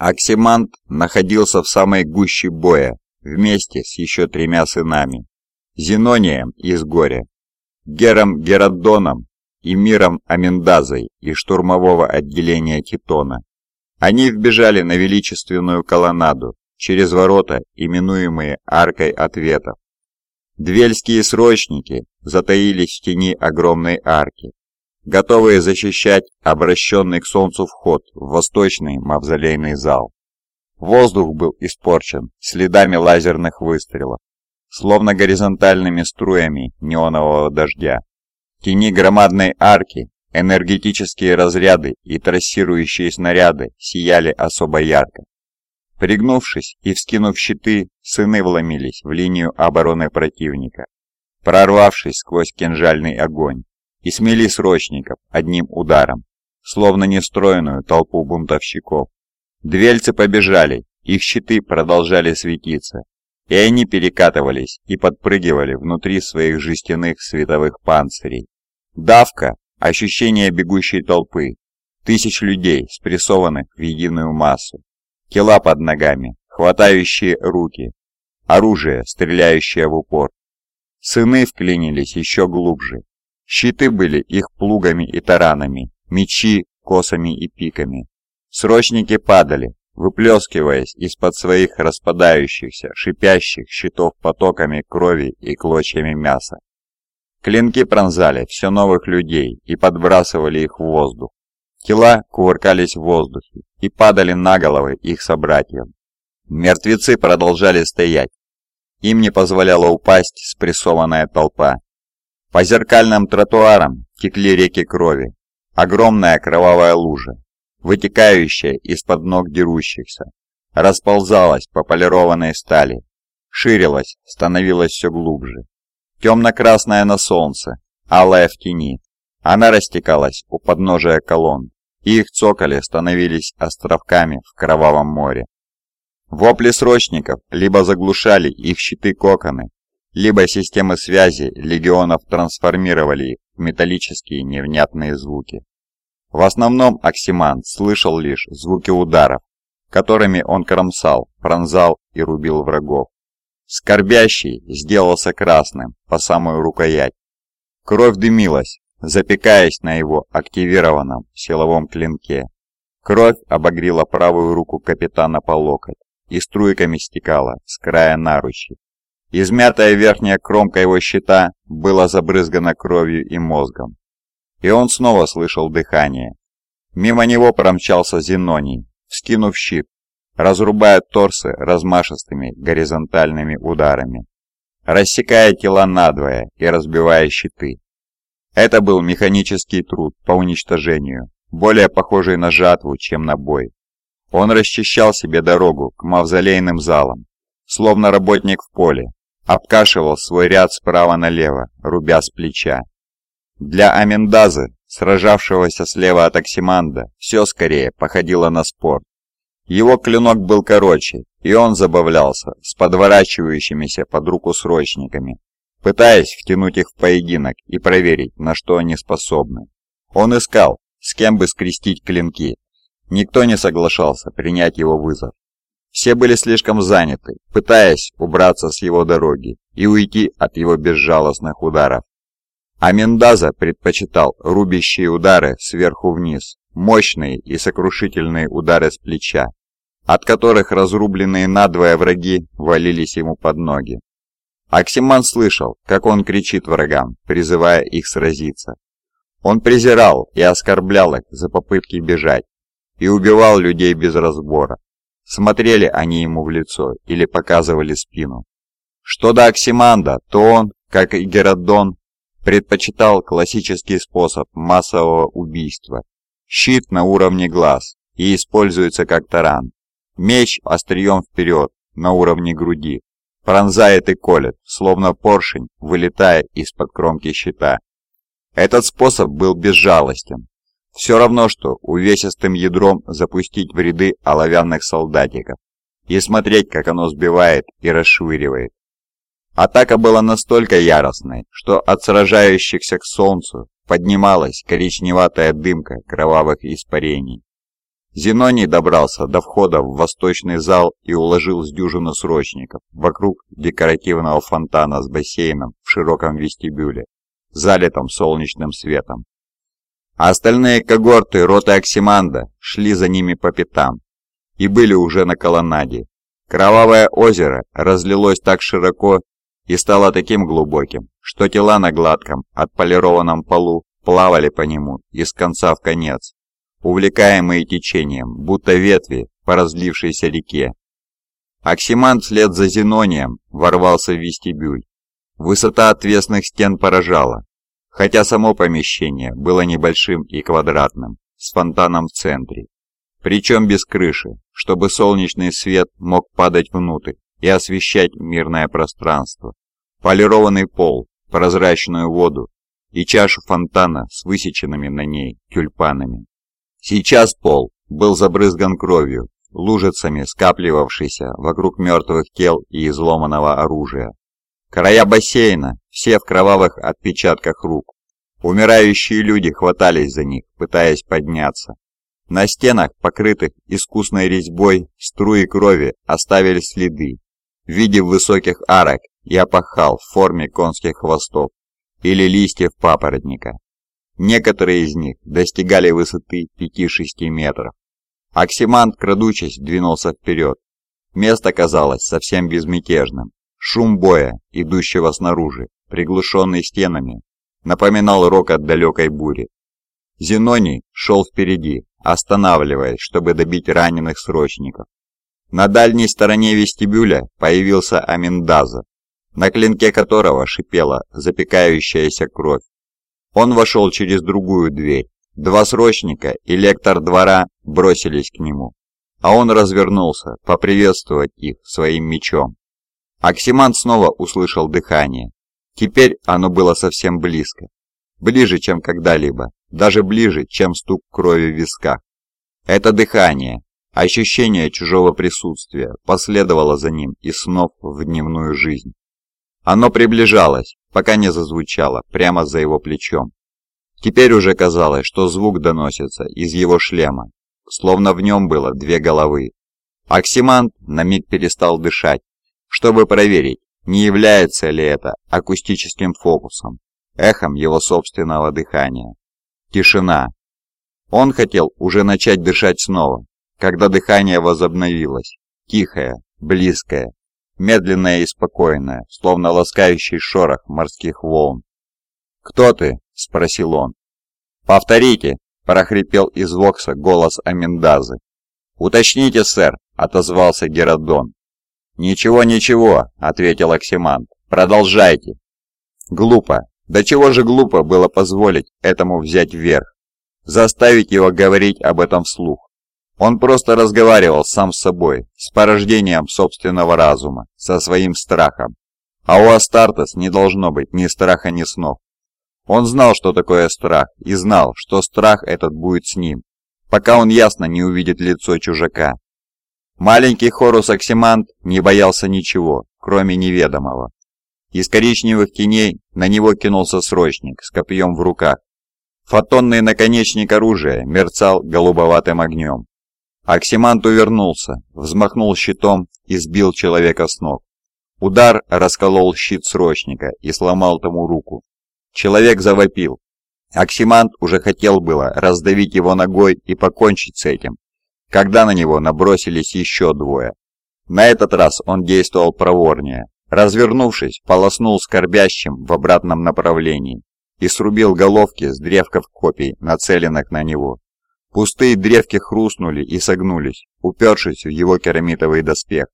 Оксимант находился в самой гуще боя вместе с еще тремя сынами. Зенонием из горя, Гером Геродоном и Миром Аминдазой из штурмового отделения Титона. Они вбежали на величественную колоннаду через ворота, именуемые Аркой Ответов. Двельские срочники затаились в тени огромной арки, готовые защищать обращенный к солнцу вход в восточный мавзолейный зал. Воздух был испорчен следами лазерных выстрелов, словно горизонтальными струями неонового дождя. Тени громадной арки энергетические разряды и трассирующие снаряды сияли особо ярко. Пригнувшись и вскинув щиты, сыны вломились в линию обороны противника, прорвавшись сквозь кинжальный огонь, и смели срочников одним ударом, словно нестроенную толпу бунтовщиков. Двельцы побежали, их щиты продолжали светиться, и они перекатывались и подпрыгивали внутри своих жестяных световых панцирей. Давка, ощущение бегущей толпы, тысяч людей, спрессованных в единую массу, тела под ногами, хватающие руки, оружие, стреляющее в упор. Сыны вклинились еще глубже. Щиты были их плугами и таранами, мечи, косами и пиками. Срочники падали, выплескиваясь из-под своих распадающихся, шипящих щитов потоками крови и клочьями мяса. Клинки пронзали все новых людей и подбрасывали их в воздух. Тела кувыркались в воздухе и падали на головы их собратьям. Мертвецы продолжали стоять. Им не позволяла упасть спрессованная толпа. По зеркальным тротуарам текли реки крови. Огромная кровавая лужа, вытекающая из-под ног дерущихся, расползалась по полированной стали, ширилась, становилась все глубже. Темно-красная на солнце, алая в тени, она растекалась у подножия колонн, и их цоколи становились островками в кровавом море. Вопли срочников либо заглушали их щиты-коконы, либо системы связи легионов трансформировали их в металлические невнятные звуки. В основном Оксиман слышал лишь звуки ударов, которыми он кромсал, пронзал и рубил врагов. Скорбящий сделался красным по самую рукоять. Кровь дымилась, запекаясь на его активированном силовом клинке. Кровь обогрела правую руку капитана по локоть и струйками стекала с края наручи. Измятая верхняя кромка его щита была забрызгана кровью и мозгом и он снова слышал дыхание. Мимо него промчался Зеноний, вскинув щит, разрубая торсы размашистыми горизонтальными ударами, рассекая тела надвое и разбивая щиты. Это был механический труд по уничтожению, более похожий на жатву, чем на бой. Он расчищал себе дорогу к мавзолейным залам, словно работник в поле, обкашивал свой ряд справа налево, рубя с плеча. Для Амендазы, сражавшегося слева от Оксиманда, все скорее походило на спорт. Его клинок был короче, и он забавлялся с подворачивающимися под руку срочниками, пытаясь втянуть их в поединок и проверить, на что они способны. Он искал, с кем бы скрестить клинки. Никто не соглашался принять его вызов. Все были слишком заняты, пытаясь убраться с его дороги и уйти от его безжалостных ударов. А Мендаза предпочитал рубящие удары сверху вниз, мощные и сокрушительные удары с плеча, от которых разрубленные надвое враги валились ему под ноги. Оксиман слышал, как он кричит врагам, призывая их сразиться. Он презирал и оскорблял их за попытки бежать и убивал людей без разбора. Смотрели они ему в лицо или показывали спину. Что до Оксиманда, то он, как и Геродон, предпочитал классический способ массового убийства. Щит на уровне глаз и используется как таран. Меч острием вперед, на уровне груди. Пронзает и колет, словно поршень, вылетая из-под кромки щита. Этот способ был безжалостен. Все равно, что увесистым ядром запустить в ряды оловянных солдатиков и смотреть, как оно сбивает и расшвыривает. Атака была настолько яростной, что от сражающихся к солнцу поднималась коричневатая дымка кровавых испарений. Зеноний добрался до входа в восточный зал и уложил с дюжину срочников вокруг декоративного фонтана с бассейном в широком вестибюле, залитом солнечным светом. А остальные когорты роты Оксиманда шли за ними по пятам и были уже на колоннаде. Кровавое озеро разлилось так широко и стало таким глубоким, что тела на гладком, отполированном полу плавали по нему из конца в конец, увлекаемые течением, будто ветви по разлившейся реке. Оксиман вслед за Зенонием ворвался в вестибюль. Высота отвесных стен поражала, хотя само помещение было небольшим и квадратным, с фонтаном в центре. Причем без крыши, чтобы солнечный свет мог падать внутрь и освещать мирное пространство. Полированный пол, прозрачную воду и чашу фонтана с высеченными на ней тюльпанами. Сейчас пол был забрызган кровью, лужицами скапливавшейся вокруг мертвых тел и изломанного оружия. Края бассейна, все в кровавых отпечатках рук. Умирающие люди хватались за них, пытаясь подняться. На стенах, покрытых искусной резьбой, струи крови оставили следы в виде высоких арок и опахал в форме конских хвостов или листьев папоротника. Некоторые из них достигали высоты 5-6 метров. Оксимант, крадучись, двинулся вперед. Место казалось совсем безмятежным. Шум боя, идущего снаружи, приглушенный стенами, напоминал рок от далекой бури. Зеноний шел впереди, останавливаясь, чтобы добить раненых срочников. На дальней стороне вестибюля появился Аминдаза, на клинке которого шипела запекающаяся кровь. Он вошел через другую дверь. Два срочника и лектор двора бросились к нему, а он развернулся поприветствовать их своим мечом. Оксиман снова услышал дыхание. Теперь оно было совсем близко. Ближе, чем когда-либо, даже ближе, чем стук крови в висках. Это дыхание, ощущение чужого присутствия последовало за ним из снов в дневную жизнь. Оно приближалось, пока не зазвучало прямо за его плечом. Теперь уже казалось, что звук доносится из его шлема, словно в нем было две головы. Оксимант на миг перестал дышать, чтобы проверить, не является ли это акустическим фокусом, эхом его собственного дыхания. Тишина. Он хотел уже начать дышать снова, когда дыхание возобновилось, тихое, близкое, медленное и спокойное, словно ласкающий шорох морских волн. «Кто ты?» — спросил он. «Повторите!» — прохрипел из Вокса голос Аминдазы. «Уточните, сэр!» — отозвался Геродон. «Ничего, ничего!» — ответил Оксимант. «Продолжайте!» Глупо. До чего же глупо было позволить этому взять вверх? Заставить его говорить об этом вслух. Он просто разговаривал сам с собой, с порождением собственного разума, со своим страхом. А у Астартес не должно быть ни страха, ни снов. Он знал, что такое страх, и знал, что страх этот будет с ним, пока он ясно не увидит лицо чужака. Маленький Хорус Оксимант не боялся ничего, кроме неведомого. Из коричневых теней на него кинулся срочник с копьем в руках. Фотонный наконечник оружия мерцал голубоватым огнем. Оксимант увернулся, взмахнул щитом и сбил человека с ног. Удар расколол щит срочника и сломал тому руку. Человек завопил. Оксимант уже хотел было раздавить его ногой и покончить с этим, когда на него набросились еще двое. На этот раз он действовал проворнее. Развернувшись, полоснул скорбящим в обратном направлении и срубил головки с древков копий, нацеленных на него. Пустые древки хрустнули и согнулись, упершись в его керамитовый доспех.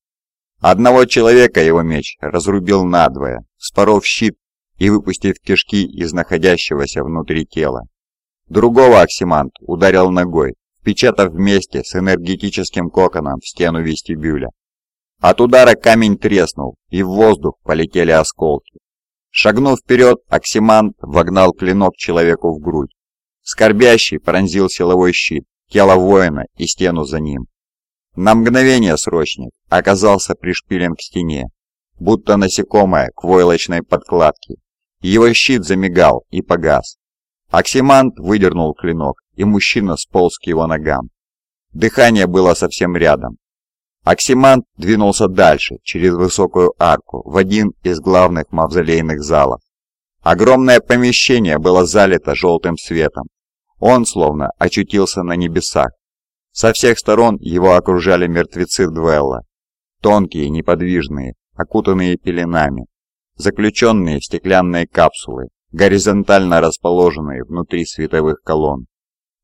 Одного человека его меч разрубил надвое, споров щит и выпустив кишки из находящегося внутри тела. Другого Оксимант ударил ногой, впечатав вместе с энергетическим коконом в стену вестибюля. От удара камень треснул, и в воздух полетели осколки. Шагнув вперед, Оксимант вогнал клинок человеку в грудь. Скорбящий пронзил силовой щит, тело воина и стену за ним. На мгновение срочник оказался пришпилен к стене, будто насекомое к войлочной подкладке. Его щит замигал и погас. Оксимант выдернул клинок, и мужчина сполз к его ногам. Дыхание было совсем рядом. Оксимант двинулся дальше, через высокую арку, в один из главных мавзолейных залов. Огромное помещение было залито желтым светом. Он словно очутился на небесах. Со всех сторон его окружали мертвецы Двелла. Тонкие, неподвижные, окутанные пеленами, заключенные стеклянные капсулы, горизонтально расположенные внутри световых колонн.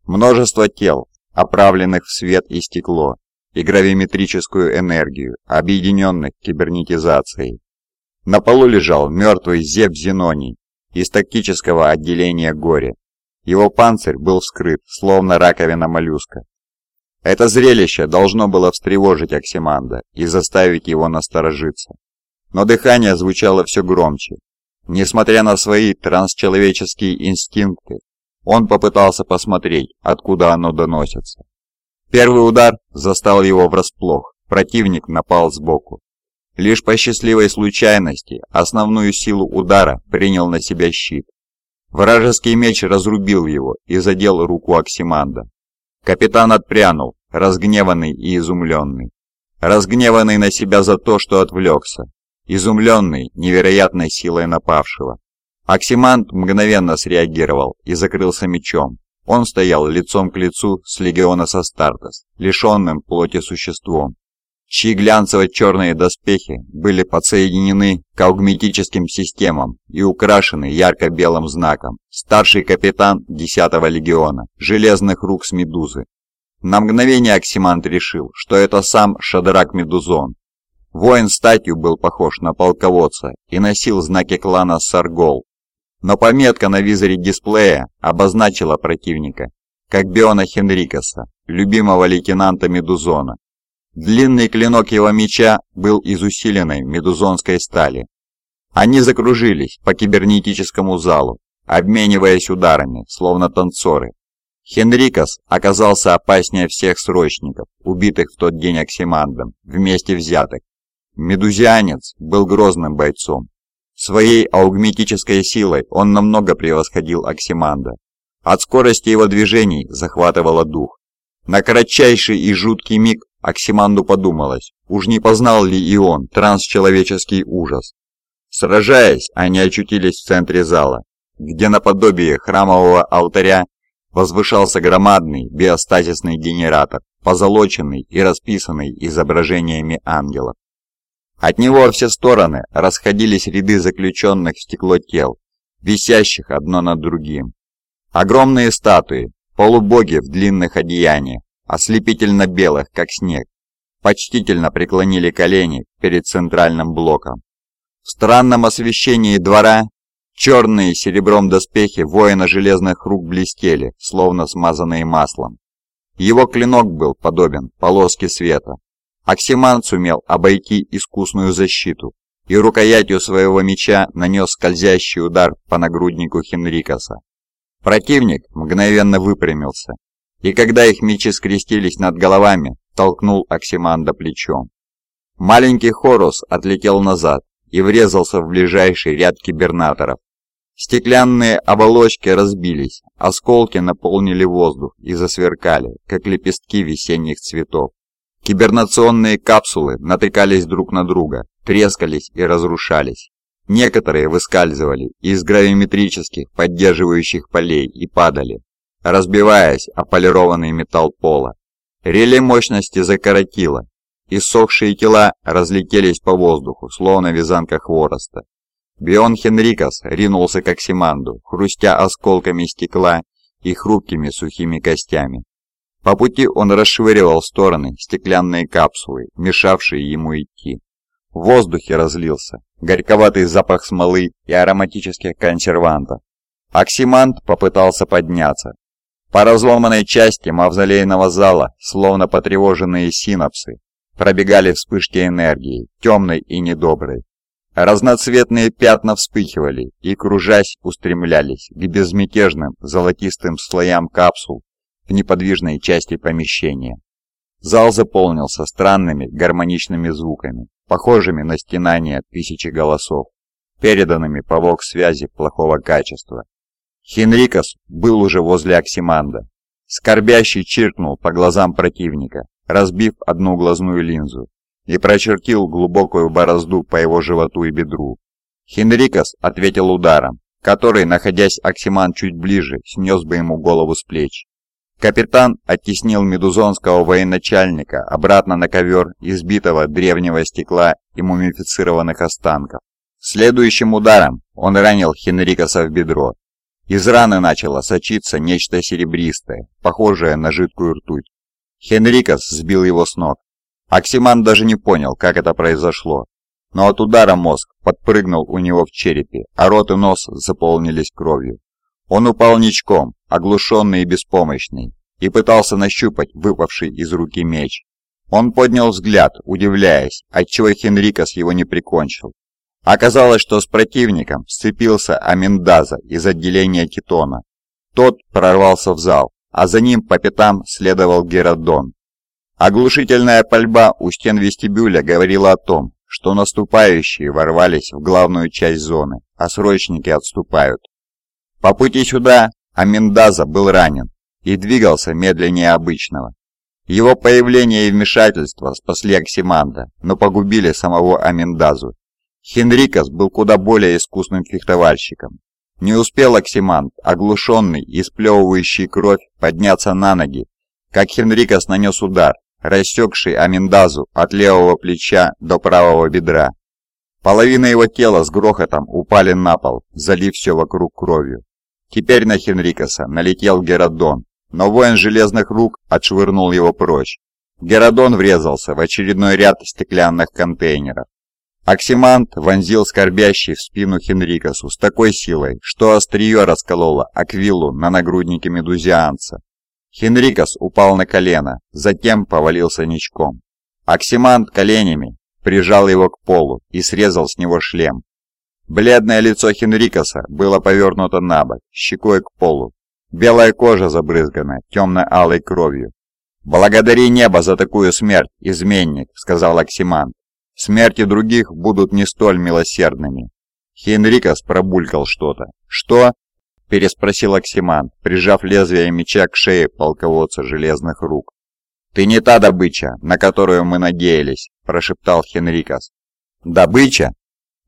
Множество тел, оправленных в свет и стекло, и гравиметрическую энергию, объединенных кибернетизацией. На полу лежал мертвый Зев Зеноний из тактического отделения Горе. Его панцирь был вскрыт, словно раковина моллюска. Это зрелище должно было встревожить Оксиманда и заставить его насторожиться. Но дыхание звучало все громче. Несмотря на свои трансчеловеческие инстинкты, он попытался посмотреть, откуда оно доносится. Первый удар застал его врасплох, противник напал сбоку. Лишь по счастливой случайности основную силу удара принял на себя щит. Вражеский меч разрубил его и задел руку Оксиманда. Капитан отпрянул, разгневанный и изумленный. Разгневанный на себя за то, что отвлекся. Изумленный невероятной силой напавшего. Оксимант мгновенно среагировал и закрылся мечом. Он стоял лицом к лицу с легиона Састартес, лишенным плоти существом, чьи глянцево-черные доспехи были подсоединены к аугметическим системам и украшены ярко-белым знаком «Старший капитан 10-го легиона, железных рук с медузы». На мгновение Оксимант решил, что это сам Шадрак Медузон. Воин статью был похож на полководца и носил знаки клана Саргол, но пометка на визоре дисплея обозначила противника, как Биона Хенрикаса, любимого лейтенанта Медузона. Длинный клинок его меча был из усиленной медузонской стали. Они закружились по кибернетическому залу, обмениваясь ударами, словно танцоры. Хенрикас оказался опаснее всех срочников, убитых в тот день Оксимандом, вместе взятых. Медузианец был грозным бойцом, Своей аугметической силой он намного превосходил Оксиманда. От скорости его движений захватывало дух. На кратчайший и жуткий миг Оксиманду подумалось, уж не познал ли и он трансчеловеческий ужас. Сражаясь, они очутились в центре зала, где наподобие храмового алтаря возвышался громадный биостазисный генератор, позолоченный и расписанный изображениями ангелов. От него во все стороны расходились ряды заключенных в стекло тел, висящих одно над другим. Огромные статуи, полубоги в длинных одеяниях, ослепительно белых, как снег, почтительно преклонили колени перед центральным блоком. В странном освещении двора черные серебром доспехи воина железных рук блестели, словно смазанные маслом. Его клинок был подобен полоске света, Оксиман сумел обойти искусную защиту и рукоятью своего меча нанес скользящий удар по нагруднику Хенрикаса. Противник мгновенно выпрямился, и когда их мечи скрестились над головами, толкнул Оксиманда плечом. Маленький Хорус отлетел назад и врезался в ближайший ряд кибернаторов. Стеклянные оболочки разбились, осколки наполнили воздух и засверкали, как лепестки весенних цветов. Кибернационные капсулы натыкались друг на друга, трескались и разрушались. Некоторые выскальзывали из гравиметрических поддерживающих полей и падали, разбиваясь о полированный металл пола. Реле мощности закоротило, иссохшие тела разлетелись по воздуху, словно вязанка хвороста. Бион Хенрикас ринулся к Оксиманду, хрустя осколками стекла и хрупкими сухими костями. По пути он расшвыривал в стороны стеклянные капсулы, мешавшие ему идти. В воздухе разлился горьковатый запах смолы и ароматических консервантов. Оксимант попытался подняться. По разломанной части мавзолейного зала, словно потревоженные синапсы, пробегали вспышки энергии, темной и недоброй. Разноцветные пятна вспыхивали и, кружась, устремлялись к безмятежным золотистым слоям капсул в неподвижной части помещения. Зал заполнился странными гармоничными звуками, похожими на стенание тысячи голосов, переданными по вок-связи плохого качества. Хенрикас был уже возле Оксиманда. Скорбящий чиркнул по глазам противника, разбив одну глазную линзу, и прочертил глубокую борозду по его животу и бедру. Хенрикас ответил ударом, который, находясь Оксиман чуть ближе, снес бы ему голову с плеч. Капитан оттеснил медузонского военачальника обратно на ковер избитого древнего стекла и мумифицированных останков. Следующим ударом он ранил Хенрикаса в бедро. Из раны начало сочиться нечто серебристое, похожее на жидкую ртуть. Хенрикас сбил его с ног. Оксиман даже не понял, как это произошло. Но от удара мозг подпрыгнул у него в черепе, а рот и нос заполнились кровью. Он упал ничком, оглушенный и беспомощный, и пытался нащупать выпавший из руки меч. Он поднял взгляд, удивляясь, отчего Хенрикас его не прикончил. Оказалось, что с противником сцепился Аминдаза из отделения Китона. Тот прорвался в зал, а за ним по пятам следовал Геродон. Оглушительная пальба у стен вестибюля говорила о том, что наступающие ворвались в главную часть зоны, а срочники отступают. По пути сюда Аминдаза был ранен и двигался медленнее обычного. Его появление и вмешательство спасли Оксиманда, но погубили самого Аминдазу. Хенрикас был куда более искусным фехтовальщиком. Не успел Оксиманд, оглушенный и сплевывающий кровь, подняться на ноги, как Хенрикас нанес удар, рассекший Аминдазу от левого плеча до правого бедра. Половина его тела с грохотом упали на пол, залив все вокруг кровью. Теперь на Хенрикаса налетел Геродон, но воин железных рук отшвырнул его прочь. Геродон врезался в очередной ряд стеклянных контейнеров. Оксимант вонзил скорбящий в спину Хенрикасу с такой силой, что острие раскололо аквилу на нагруднике медузианца. Хенрикас упал на колено, затем повалился ничком. Оксимант коленями прижал его к полу и срезал с него шлем. Бледное лицо Хенрикаса было повернуто на бок, щекой к полу. Белая кожа забрызгана темно-алой кровью. «Благодари небо за такую смерть, изменник», — сказал Оксиман. «Смерти других будут не столь милосердными». Хенрикас пробулькал что-то. «Что?» — переспросил Оксиман, прижав лезвие меча к шее полководца железных рук. «Ты не та добыча, на которую мы надеялись», — прошептал Хенрикас. «Добыча?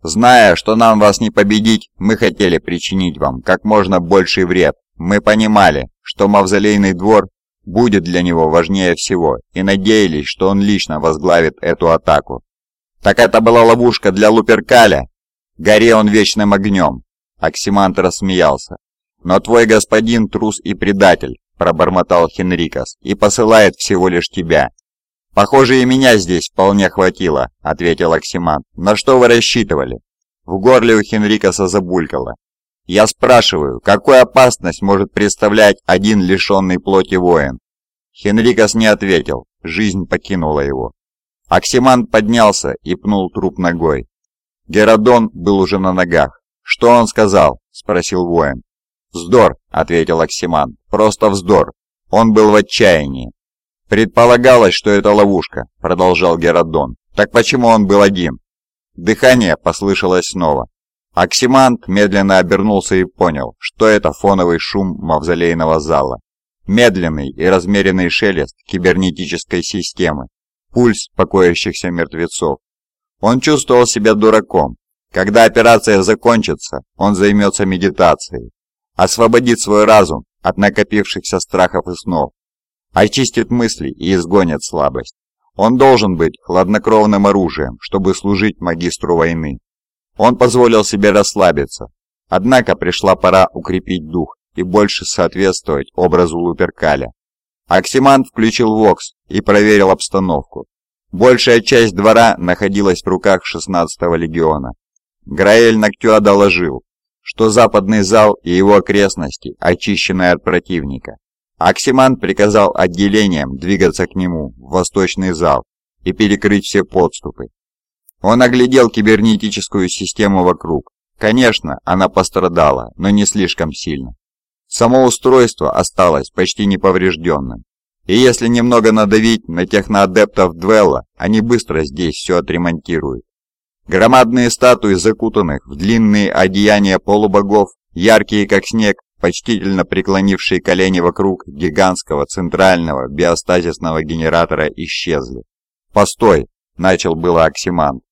Зная, что нам вас не победить, мы хотели причинить вам как можно больший вред. Мы понимали, что мавзолейный двор будет для него важнее всего, и надеялись, что он лично возглавит эту атаку. Так это была ловушка для Луперкаля? Гори он вечным огнем. Оксимант рассмеялся. Но твой господин трус и предатель, пробормотал Хенрикас, и посылает всего лишь тебя. «Похоже, и меня здесь вполне хватило», — ответил Оксимант. «На что вы рассчитывали?» В горле у Хенрикаса забулькало. «Я спрашиваю, какую опасность может представлять один лишенный плоти воин?» Хенрикас не ответил, жизнь покинула его. Оксимант поднялся и пнул труп ногой. Геродон был уже на ногах. «Что он сказал?» — спросил воин. «Вздор», — ответил Оксимант, — «просто вздор. Он был в отчаянии. «Предполагалось, что это ловушка», — продолжал Геродон. «Так почему он был один?» Дыхание послышалось снова. Оксимант медленно обернулся и понял, что это фоновый шум мавзолейного зала. Медленный и размеренный шелест кибернетической системы, пульс покоящихся мертвецов. Он чувствовал себя дураком. Когда операция закончится, он займется медитацией, освободит свой разум от накопившихся страхов и снов, очистит мысли и изгонит слабость. Он должен быть хладнокровным оружием, чтобы служить магистру войны. Он позволил себе расслабиться. Однако пришла пора укрепить дух и больше соответствовать образу Луперкаля. Оксимант включил Вокс и проверил обстановку. Большая часть двора находилась в руках 16-го легиона. Граэль Ноктюа доложил, что западный зал и его окрестности очищены от противника. Оксиман приказал отделениям двигаться к нему в восточный зал и перекрыть все подступы. Он оглядел кибернетическую систему вокруг. Конечно, она пострадала, но не слишком сильно. Само устройство осталось почти неповрежденным. И если немного надавить на техноадептов Двелла, они быстро здесь все отремонтируют. Громадные статуи закутанных в длинные одеяния полубогов, яркие как снег, почтительно преклонившие колени вокруг гигантского центрального биостазисного генератора, исчезли. «Постой!» – начал было Оксимант,